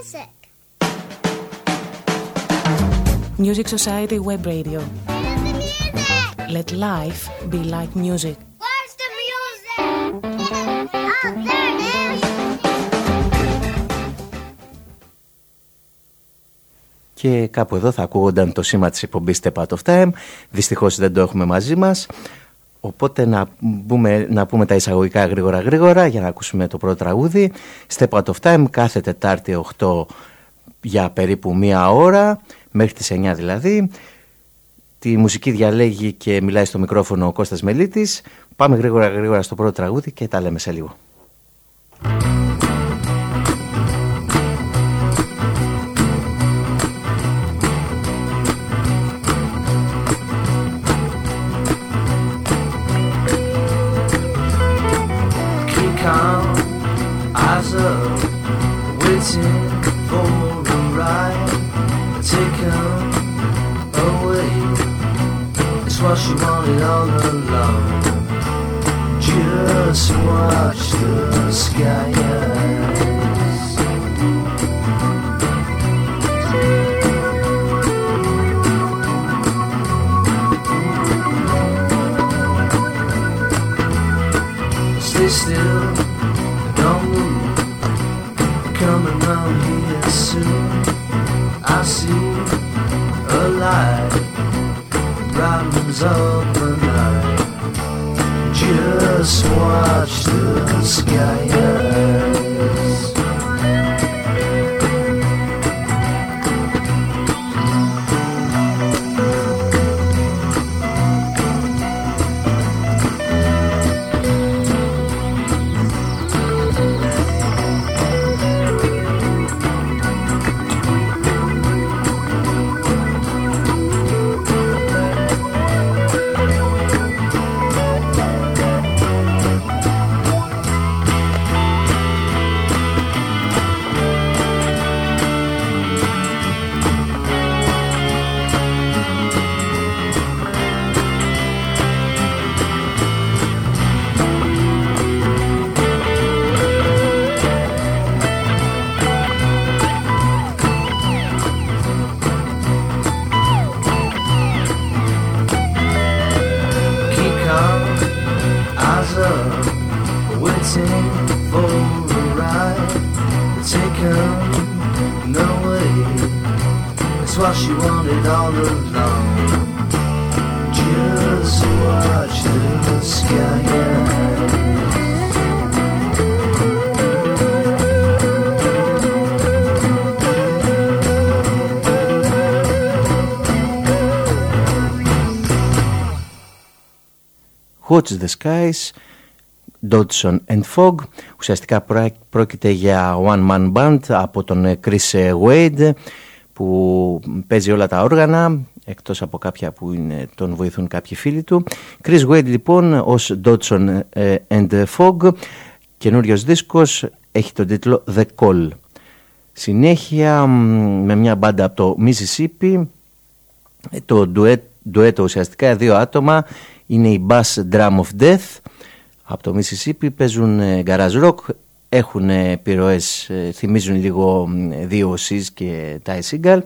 music. Music Society Web Radio. Let life be like music. Where's the music? Oh, there it is. Και κάπου εδώ θα ακούγονταν το σήμα της εκπομπής Step Out of Time. Δυστυχώς δεν το έχουμε μαζί μας. Οπότε να, μπούμε, να πούμε τα εισαγωγικά γρήγορα γρήγορα για να ακούσουμε το πρώτο τραγούδι. Step Out of Time κάθε Τετάρτη 8 για περίπου μία ώρα, μέχρι τις 9 δηλαδή. Τη μουσική διαλέγει και μιλάει στο μικρόφωνο ο Κώστας Μελίτης. Πάμε γρήγορα γρήγορα στο πρώτο τραγούδι και τα λέμε σε λίγο. On, eyes up, waiting for a ride. Take her away. It's what she wanted all along. Just watch the sky. Still, here soon. I see a light brightens up the night. Just watch the skies. Watch the Skies, Dodson and Fogg. Ουσιαστικά πρά- πρόκειται για one man band από τον ε, Chris Wade που παίζει όλα τα όργανα εκτός από κάποια που είναι, τον βοηθούν κάποιοι φίλοι του. Chris Wade λοιπόν ως Dodson ε, and Fogg καινούριος δίσκος έχει τον τίτλο The Call. Συνέχεια μ, με μια μπάντα από το Mississippi ε, το ντουέτ, ντουέτο ουσιαστικά δύο άτομα είναι η Bass Drum of Death από το Mississippi παίζουν ε, garage rock έχουν ε, επιρροές, ε, θυμίζουν λίγο μ, δύο Cs και Ty Seagal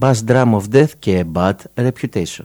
Bass Drum of Death και Bad Reputation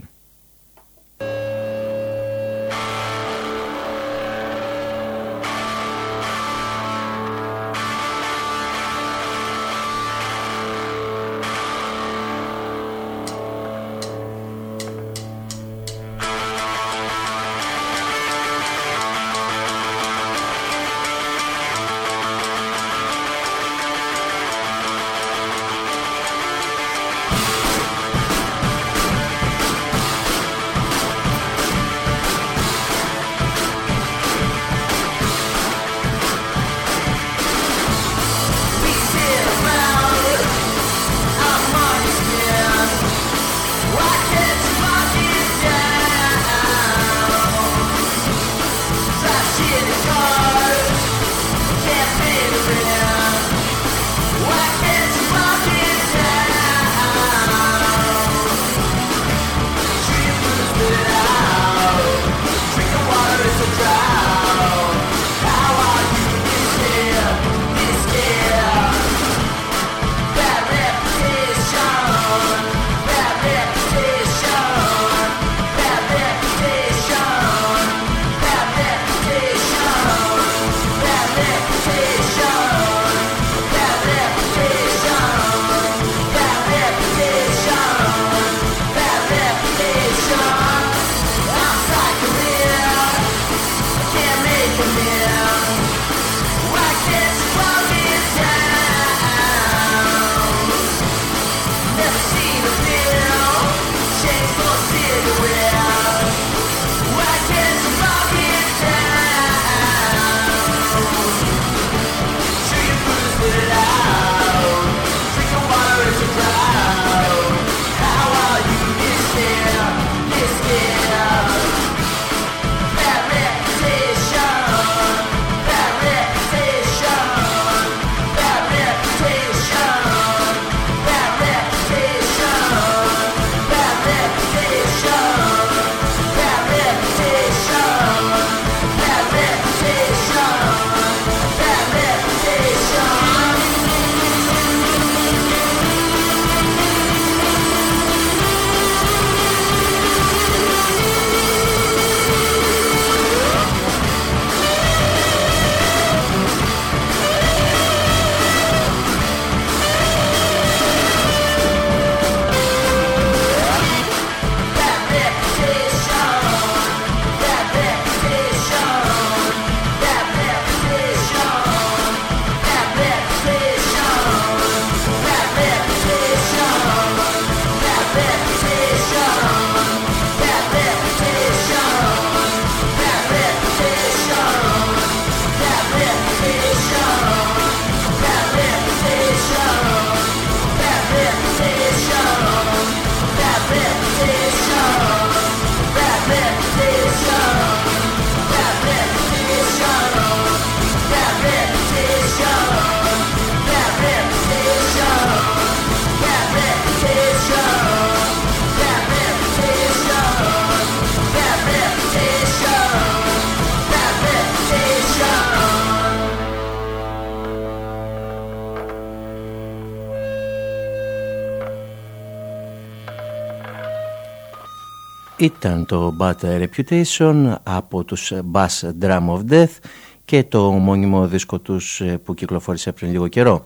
Ήταν το Bad Reputation από τους Bass Drum of Death και το μόνιμο δίσκο τους ε, που κυκλοφόρησε πριν λίγο καιρό.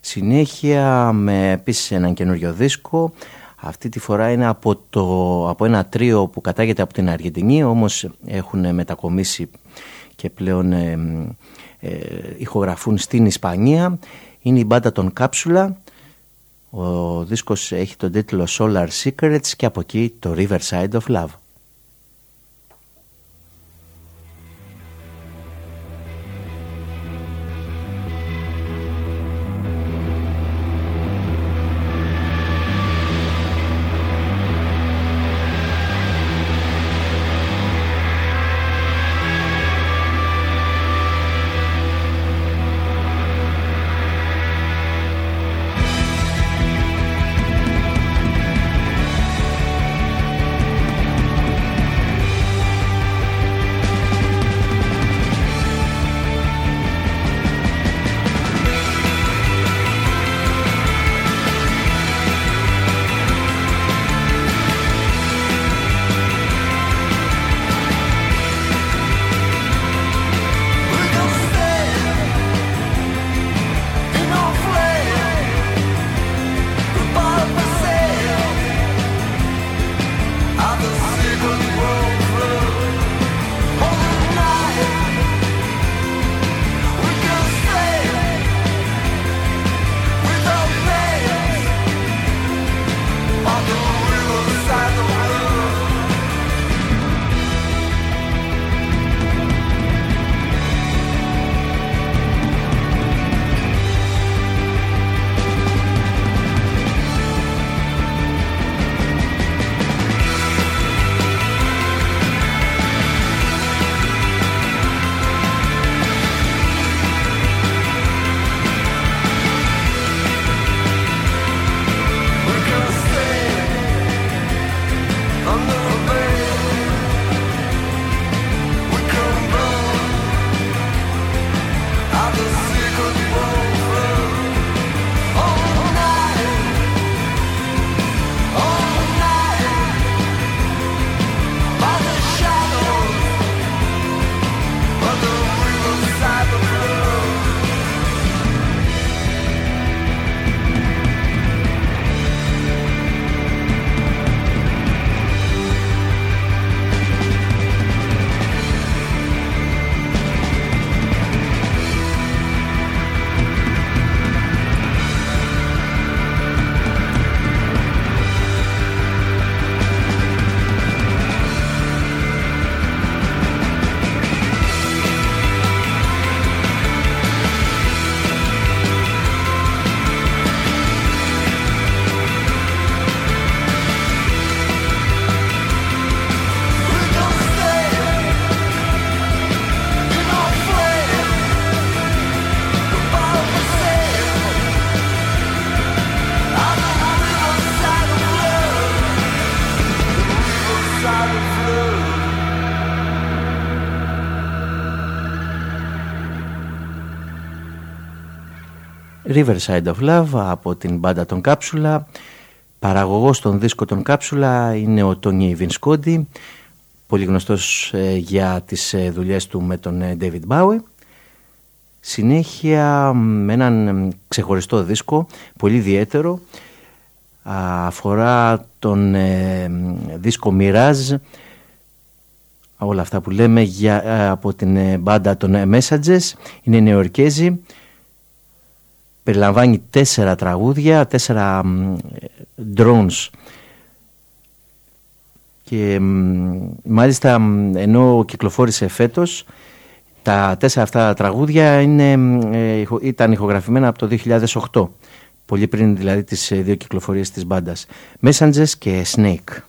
Συνέχεια με επίσης έναν καινούριο δίσκο. Αυτή τη φορά είναι από, το, από ένα τρίο που κατάγεται από την Αργεντινή όμως έχουν μετακομίσει και πλέον ε, ε, ηχογραφούν στην Ισπανία. Είναι η μπάντα των Κάψουλα. Ο δίσκος έχει τον τίτλο Solar Secrets και από εκεί το Riverside of Love. Riverside of Love από την μπάντα των Κάψουλα. Παραγωγός των δίσκο των Κάψουλα είναι ο Τόνι Βινσκόντι, πολύ γνωστός ε, για τις ε, δουλειές του με τον ε, David Bowie. Συνέχεια με έναν ξεχωριστό δίσκο, πολύ ιδιαίτερο, αφορά τον δίσκο Mirage, όλα αυτά που λέμε για, από την μπάντα των Messages, είναι νεοερκέζοι, περιλαμβάνει τέσσερα τραγούδια, τέσσερα drones. Και μάλιστα ενώ κυκλοφόρησε φέτος τα τέσσερα αυτά τραγούδια είναι, ε, ήταν ηχογραφημένα από το 2008 πολύ πριν δηλαδή τις ε, δύο κυκλοφορίες της μπάντας. Messengers και Snake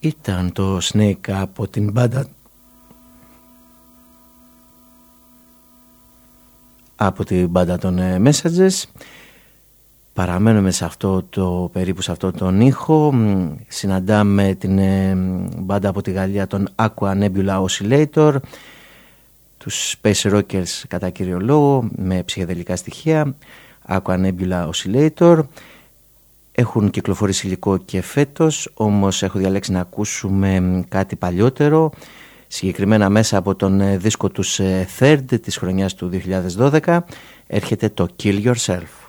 Ήταν το Snake από την μπάντα από την μπάντα των ε, Messages. Παραμένουμε σε αυτό το περίπου σε αυτό τον ήχο. Συναντάμε την ε, μπάντα από τη Γαλλία των Aqua Nebula Oscillator. Τους Space Rockers κατά κύριο λόγο με ψυχεδελικά στοιχεία. Aqua Nebula Oscillator έχουν κυκλοφορήσει υλικό και φέτος όμως έχω διαλέξει να ακούσουμε κάτι παλιότερο συγκεκριμένα μέσα από τον ε, δίσκο τους ε, Third της χρονιάς του 2012 έρχεται το Kill Yourself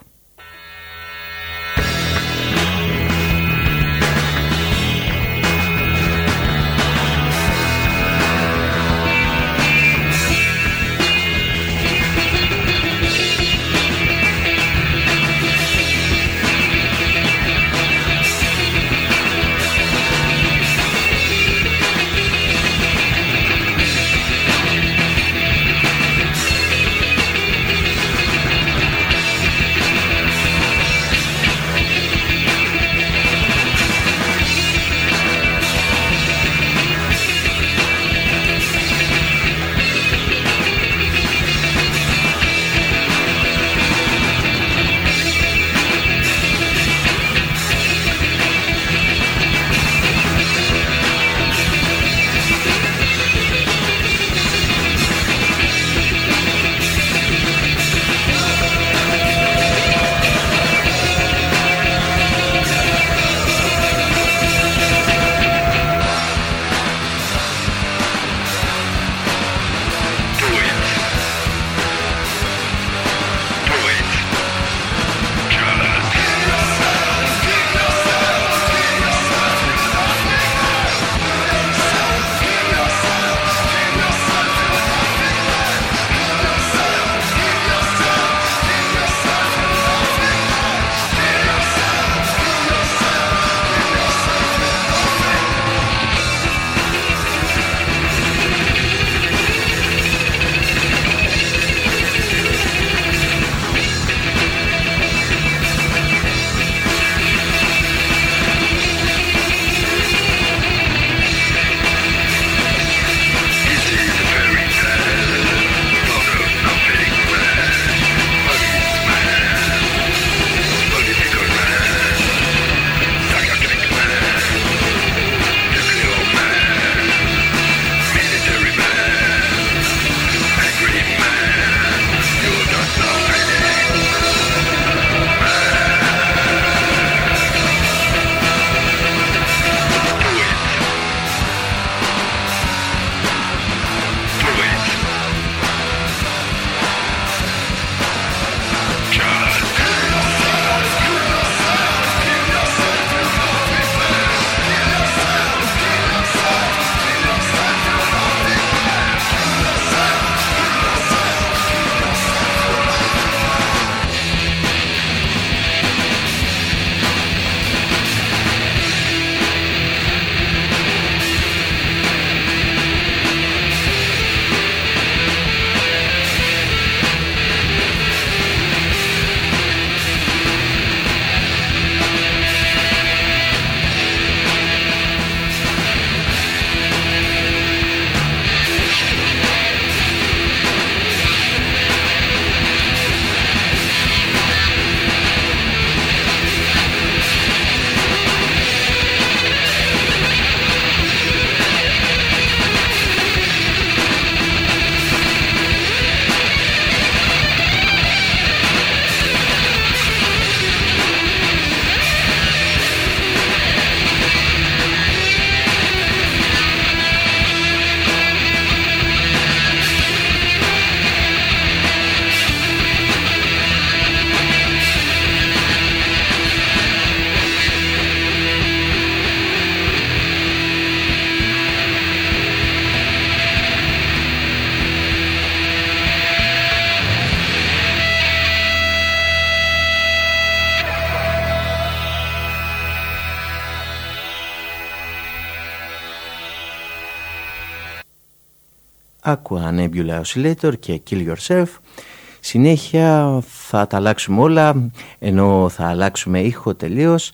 Aqua Nebula Oscillator και Kill Yourself. Συνέχεια θα τα αλλάξουμε όλα, ενώ θα αλλάξουμε ήχο τελείως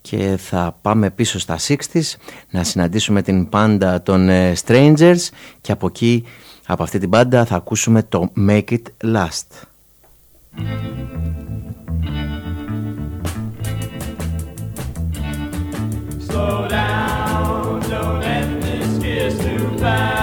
και θα πάμε πίσω στα 60s να συναντήσουμε την πάντα των ε, Strangers και από εκεί, από αυτή την πάντα θα ακούσουμε το Make It Last. Slow down, don't this kiss too fast.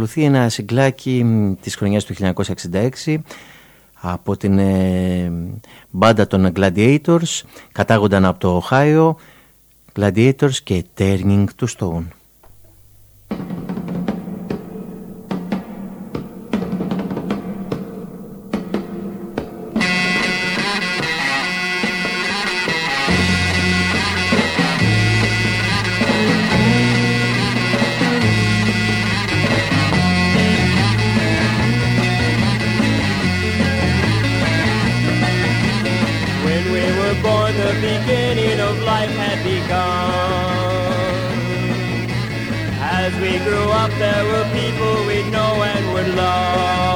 ακολουθεί ένα συγκλάκι της χρονιάς του 1966 από την ε, μπάντα των Gladiators κατάγονταν από το Ohio Gladiators και Turning to Stone. we grew up, there were people we'd know and would love.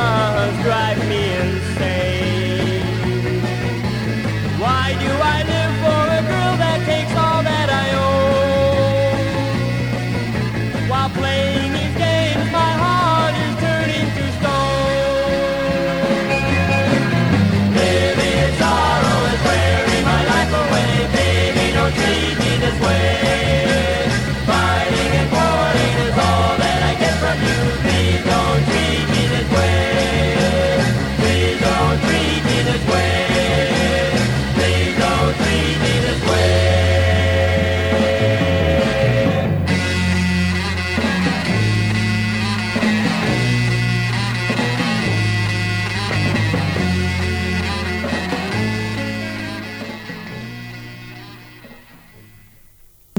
was dry.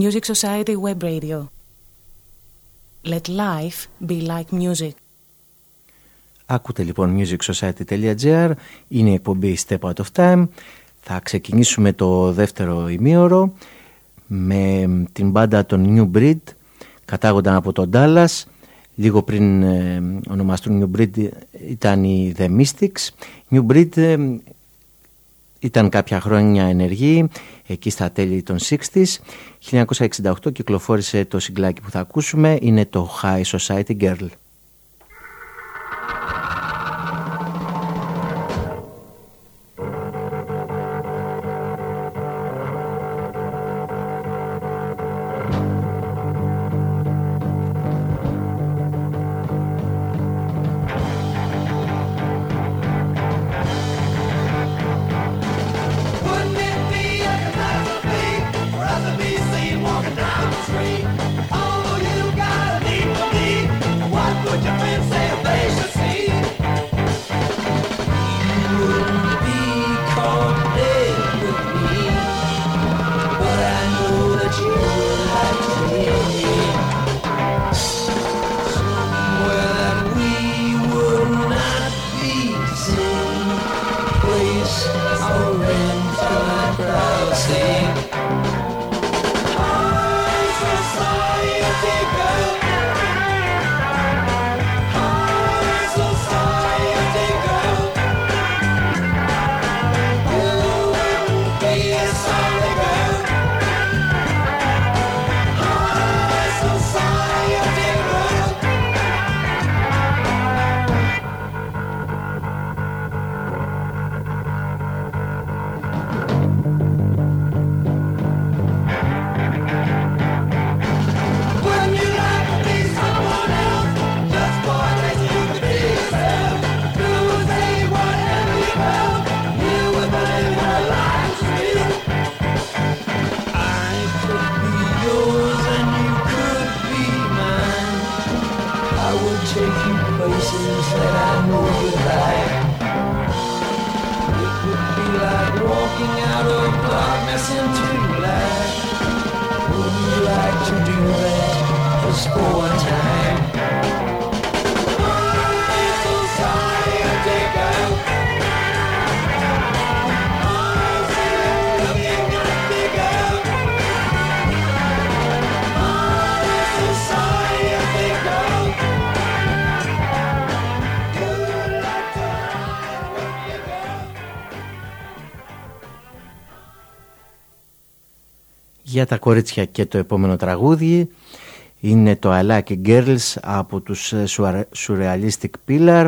Music Society Web Radio. Let life be like music. Ακούτε λοιπόν musicsociety.gr, είναι η εκπομπή Step Out of Time. Θα ξεκινήσουμε το δεύτερο ημίωρο με την μπάντα των New Breed, κατάγονταν από τον Dallas. Λίγο πριν ε, ονομαστούν New Breed ήταν οι The Mystics. New Breed ε, ήταν κάποια χρόνια ενεργή, εκεί στα τέλη των 60s. 1968 κυκλοφόρησε το συγκλάκι που θα ακούσουμε, είναι το High Society Girl. Τα κορίτσια και το επόμενο τραγούδι είναι το I Like Girls από τους ε, Surrealistic Pillar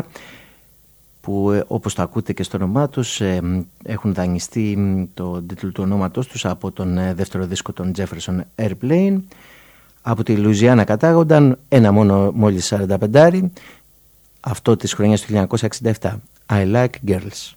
που ε, όπως το ακούτε και στο όνομά τους ε, έχουν δανειστεί το τίτλο του ονόματός τους από τον δεύτερο δίσκο των Jefferson Airplane. Από τη Λουζιάννα κατάγονταν ένα μόνο μόλις 45 αυτό της χρονιάς του 1967 I Like Girls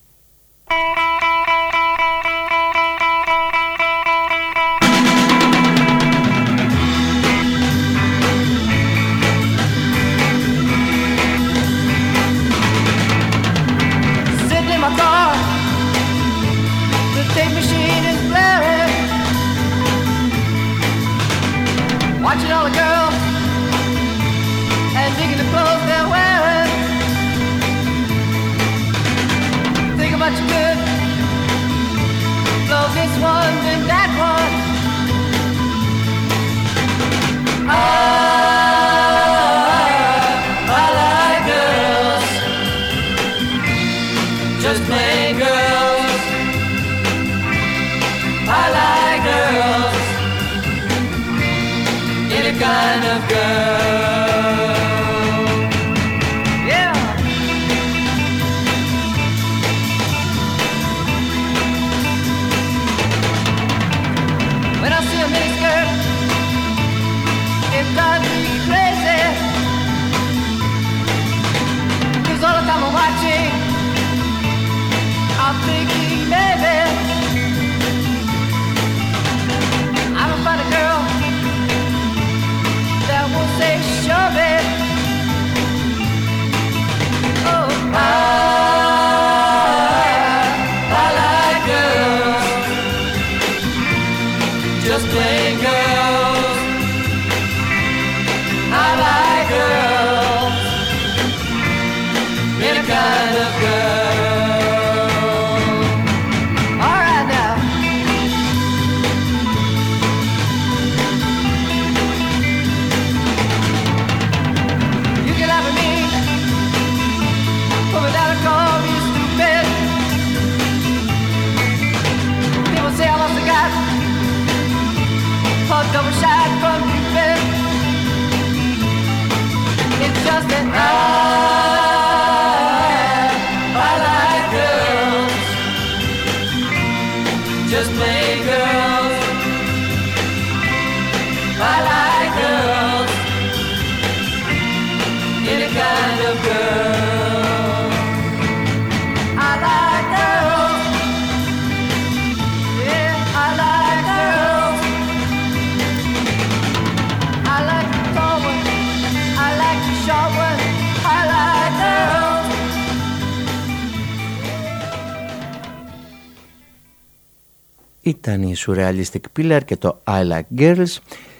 ήταν η Surrealistic Pillar και το I Like Girls.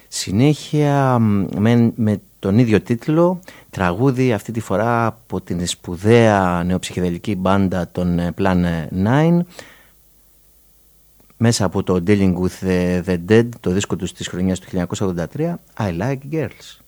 Συνέχεια με, με τον ίδιο τίτλο, τραγούδι αυτή τη φορά από την σπουδαία νεοψυχεδελική μπάντα των ε, Plan 9 μέσα από το Dealing with the, the Dead, το δίσκο τους της χρονιάς του 1983, I Like Girls.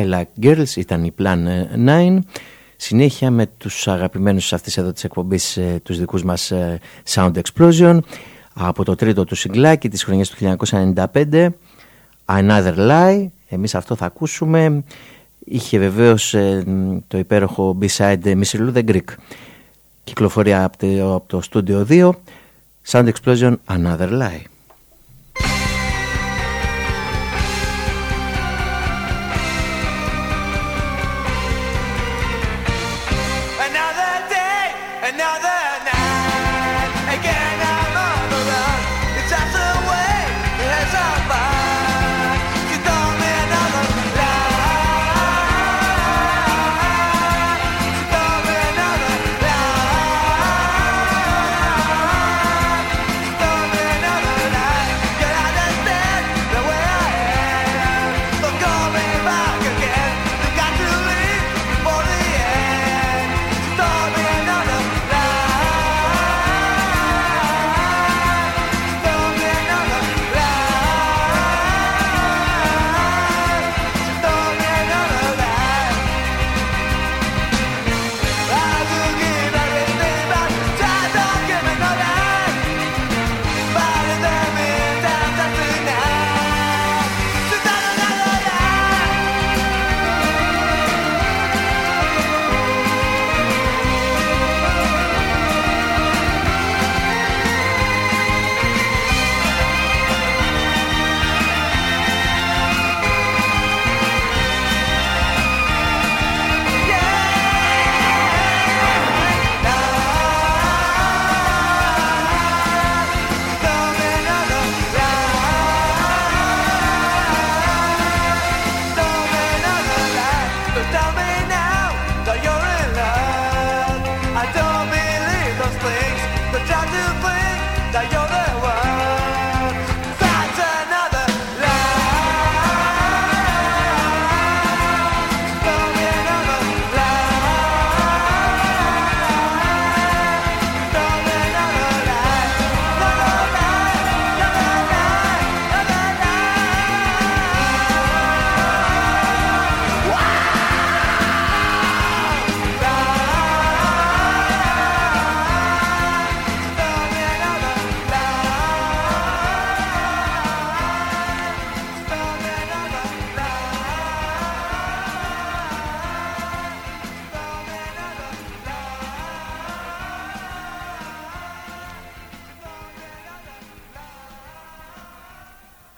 I Like Girls ήταν η Plan 9 συνέχεια με τους αγαπημένους αυτής εδώ της εκπομπής ε, τους δικούς μας ε, Sound Explosion. Από το τρίτο του συγκλάκι της χρονιάς του 1995 Another Lie. Εμείς αυτό θα ακούσουμε. Είχε βεβαίως ε, το υπέροχο B-side Mr. the Greek. Κυκλοφορία από το, από το Studio 2 Sound Explosion Another Lie now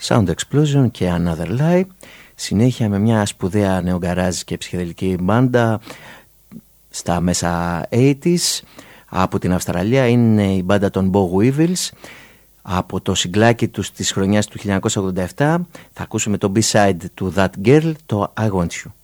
Sound Explosion και Another Lie. Συνέχεια με μια σπουδαία νεογκαράζ και ψυχεδελική μπάντα στα μέσα 80s. Από την Αυστραλία είναι η μπάντα των Bow Weevils. Από το συγκλάκι τους της χρονιάς του 1987 θα ακούσουμε το B-side του That Girl, το I Want You.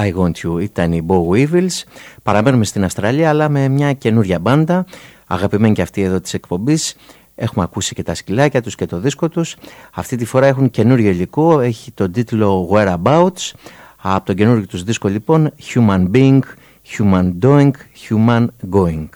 I Want You ήταν οι Bow Weevils. Παραμένουμε στην Αυστραλία αλλά με μια καινούρια μπάντα, αγαπημένη και αυτή εδώ της εκπομπής. Έχουμε ακούσει και τα σκυλάκια τους και το δίσκο τους. Αυτή τη φορά έχουν καινούριο υλικό, έχει τον τίτλο Whereabouts. Από τον καινούριο τους δίσκο λοιπόν Human Being, Human Doing, Human Going.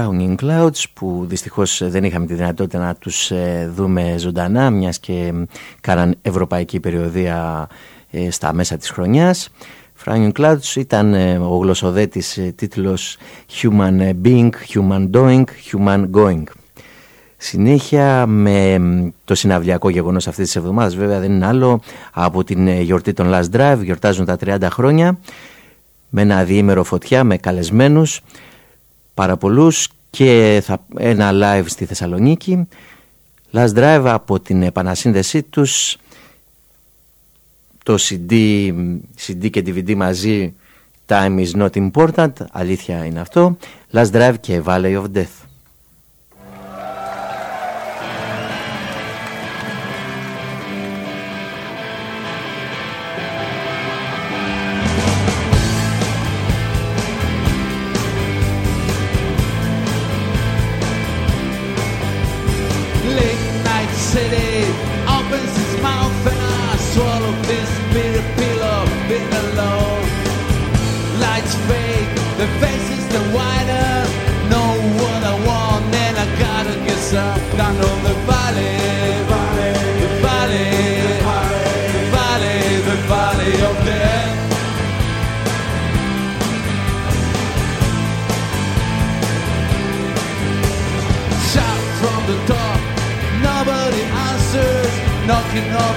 Frowning Clouds που δυστυχώς δεν είχαμε τη δυνατότητα να τους ε, δούμε ζωντανά μιας και κάναν ευρωπαϊκή περιοδία ε, στα μέσα της χρονιάς. Frowning Clouds ήταν ε, ο γλωσσοδέτης τίτλος Human Being, Human Doing, Human Going. Συνέχεια με το συναυλιακό γεγονός αυτής της εβδομάδας βέβαια δεν είναι άλλο από την γιορτή των Last Drive, γιορτάζουν τα 30 χρόνια με ένα διήμερο φωτιά με καλεσμένους πάρα πολλούς και θα, ένα live στη Θεσσαλονίκη. Last Drive από την επανασύνδεσή τους. Το CD, CD και DVD μαζί Time is not important, αλήθεια είναι αυτό. Last Drive και Valley of Death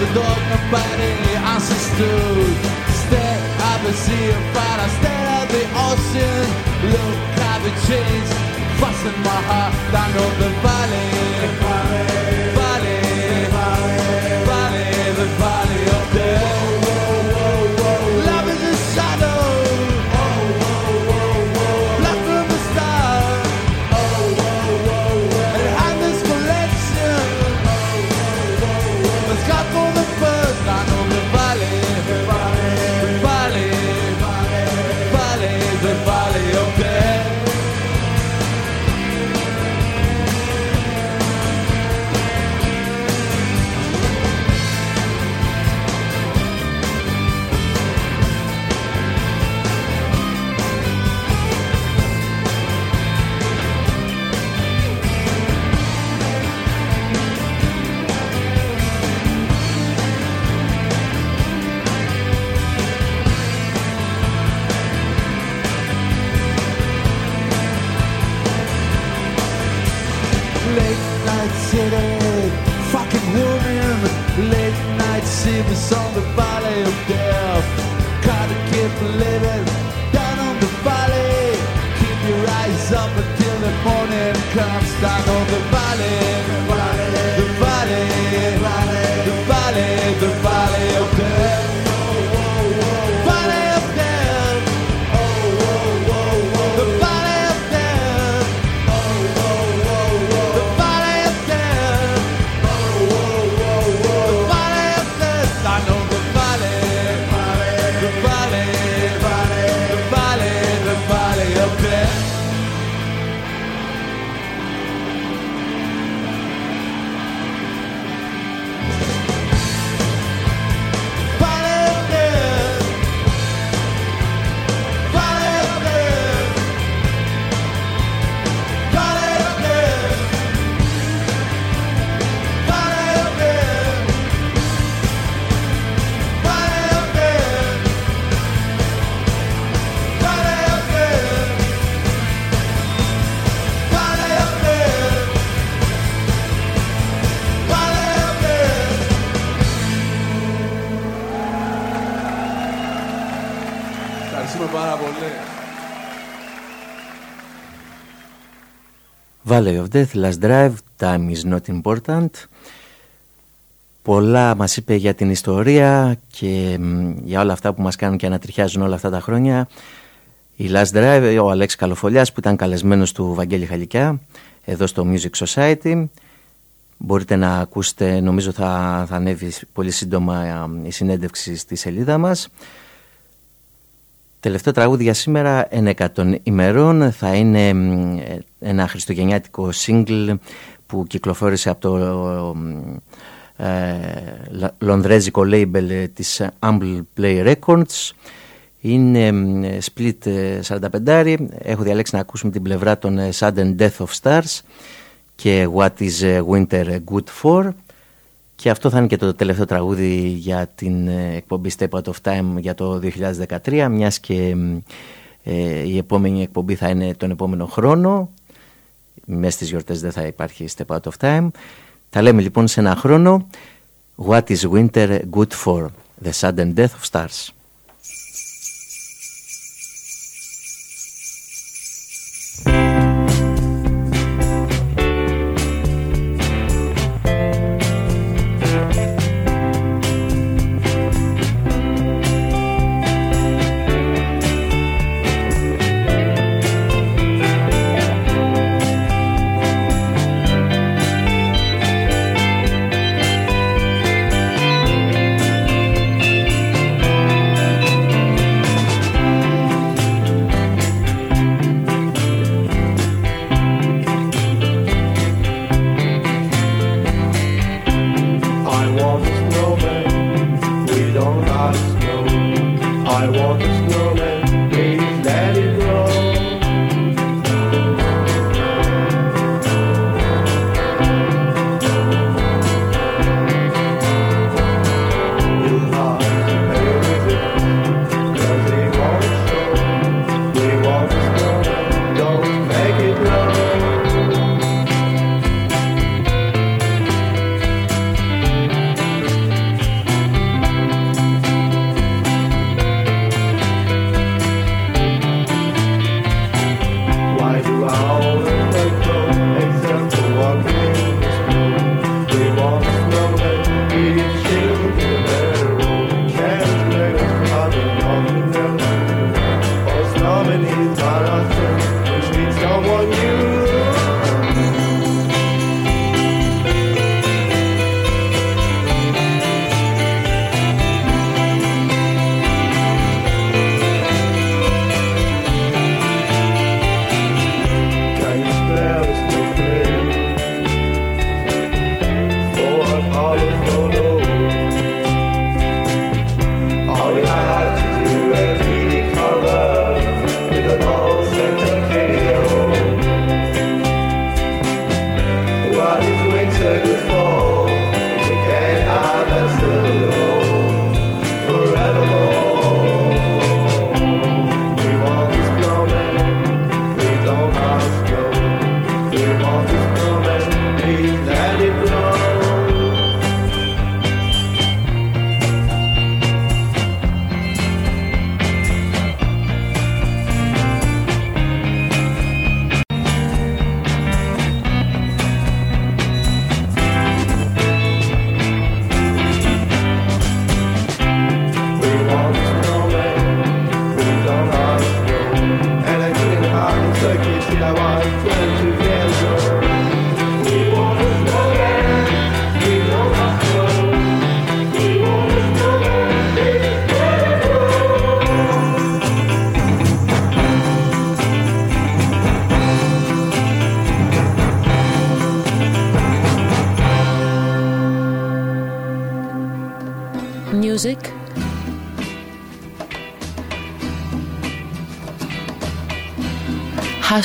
the dog nobody understood. Step up and see a fight, I stare at the ocean. Look how the change, fasten my heart down on the valley. On the valley Valley of Death, Last Drive, Time is not important. Πολλά μας είπε για την ιστορία και μ, για όλα αυτά που μας κάνουν και ανατριχιάζουν όλα αυτά τα χρόνια. Η Last Drive, ο Αλέξης Καλοφολιάς που ήταν καλεσμένος του Βαγγέλη Χαλικιά εδώ στο Music Society. Μπορείτε να ακούσετε, νομίζω θα, θα ανέβει πολύ σύντομα ε, η συνέντευξη στη σελίδα μας. Τελευταίο τραγούδι για σήμερα, εν εκατόν ημερών, θα είναι μ, ε, ένα χριστουγεννιάτικο single που κυκλοφόρησε από το ε, λα- λονδρέζικο label ε, της Humble Play Records. Είναι μ, ε, split ε, 45, έχω διαλέξει να ακούσουμε την πλευρά των ε, Sudden Death of Stars και What is ε, Winter Good For. Και αυτό θα είναι και το τελευταίο τραγούδι για την ε, εκπομπή Step Out of Time για το 2013, μιας και μ, ε, η επόμενη εκπομπή θα είναι τον επόμενο χρόνο. Μέσα στις γιορτές δεν θα υπάρχει Step Out of Time. Τα λέμε λοιπόν σε ένα χρόνο. What is winter good for? The sudden death of stars.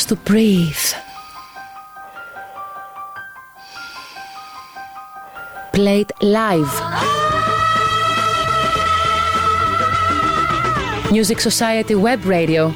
To breathe. Played live. Music Society Web Radio